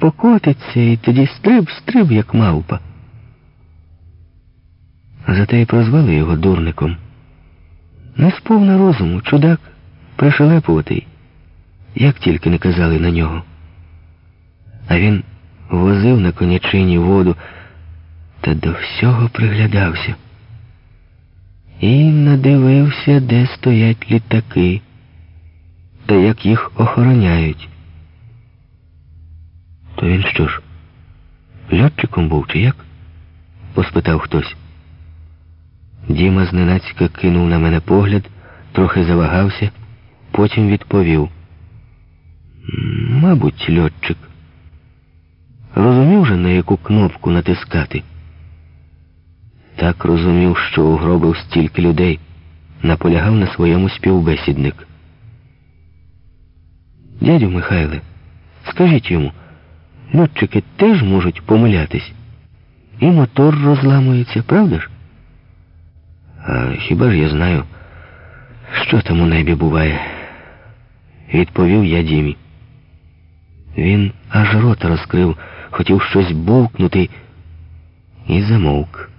покотиться і тоді стриб, стриб, як мавпа. Зате й прозвали його дурником. Не сповна розуму, чудак, пришелепуватий, як тільки не казали на нього. А він возив на конячині воду та до всього приглядався. І надивився, де стоять літаки, та як їх охороняють. То він що ж, льотчиком був чи як? поспитав хтось. Діма зненацька кинув на мене погляд, трохи завагався, потім відповів. Мабуть, льотчик. Розумів же, на яку кнопку натискати. Так розумів, що угробив стільки людей, наполягав на своєму співбесідник. Дядю Михайле, скажіть йому, льотчики теж можуть помилятись. І мотор розламується, правда ж? А хіба ж я знаю, що там у небі буває? Відповів я Дімі. Він аж рота розкрив, хотів щось бовкнути і замовк.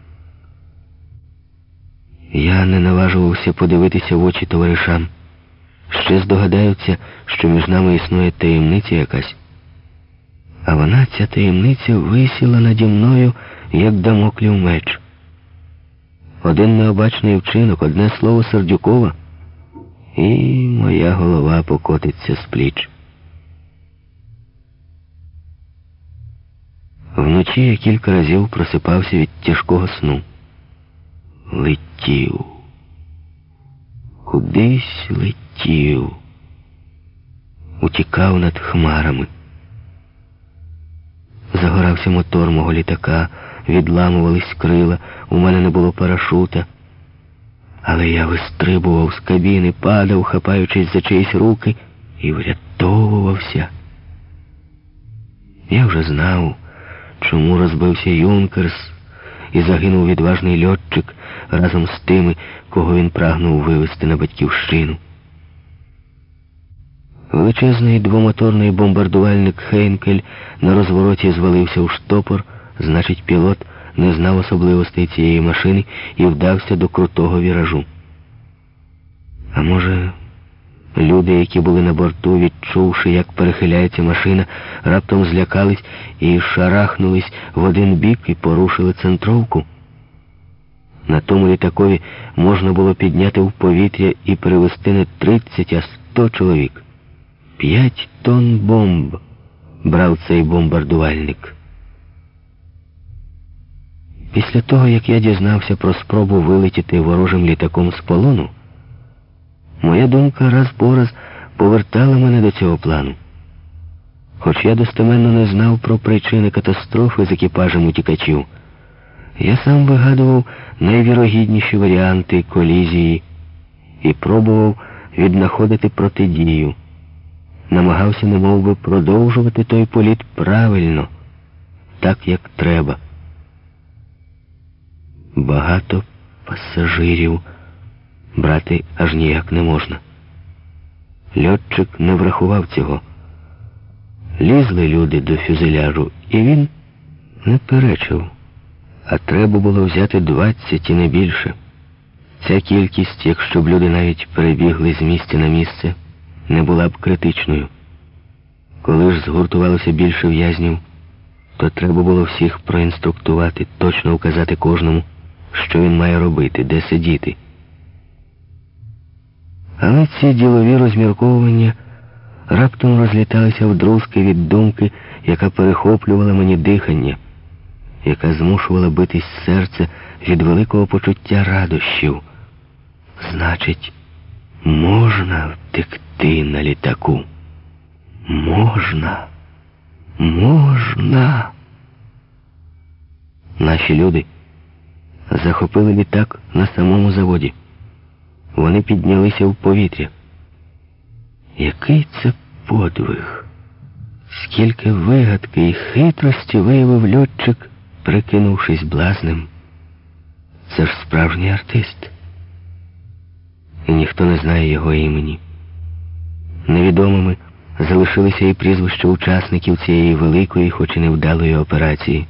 Я не наважувався подивитися в очі товаришам. Ще здогадаються, що між нами існує таємниця якась. А вона, ця таємниця, висіла наді мною, як дамоклів меч. Один необачний вчинок, одне слово Сердюкова, і моя голова покотиться з пліч. Вночі я кілька разів просипався від тяжкого сну. Летів. Кудись летів. Утікав над хмарами. Загорався мотор мого літака, відламувались крила, у мене не було парашута. Але я вистрибував з кабіни, падав, хапаючись за чиїсь руки, і врятовувався. Я вже знав, чому розбився Юнкерс і загинув відважний льотчик разом з тими, кого він прагнув вивезти на батьківщину. Величезний двомоторний бомбардувальник Хейнкель на розвороті звалився у штопор, значить, пілот не знав особливостей цієї машини і вдався до крутого віражу. А може, люди, які були на борту, відчувши, як перехиляється машина, раптом злякались і шарахнулись в один бік і порушили центровку. На тому літакові можна було підняти в повітря і перевести не 30, а 100 чоловік. П'ять тонн бомб брав цей бомбардувальник. Після того, як я дізнався про спробу вилетіти ворожим літаком з полону, моя думка раз по раз повертала мене до цього плану. Хоч я достеменно не знав про причини катастрофи з екіпажем утікачів, я сам вигадував найвірогідніші варіанти колізії і пробував віднаходити протидію. Намагався немов би, продовжувати той політ правильно, так як треба. Багато пасажирів брати аж ніяк не можна. Льотчик не врахував цього. Лізли люди до фюзеляжу, і він не перечив, а треба було взяти двадцять і не більше. Ця кількість, якщо б люди навіть перебігли з місця на місце, не була б критичною. Коли ж згуртувалося більше в'язнів, то треба було всіх проінструктувати, точно вказати кожному, що він має робити, де сидіти. Але ці ділові розмірковування раптом розліталися в друзки від думки, яка перехоплювала мені дихання, яка змушувала битись серце від великого почуття радощів. Значить, можна втекти на літаку. Можна, можна. Наші люди захопили літак на самому заводі. Вони піднялися в повітря. Який це подвиг? Скільки вигадки і хитрості виявив льотчик, прикинувшись блазним. Це ж справжній артист. І ніхто не знає його імені. Невідомими залишилися і прізвища учасників цієї великої, хоч і невдалої операції.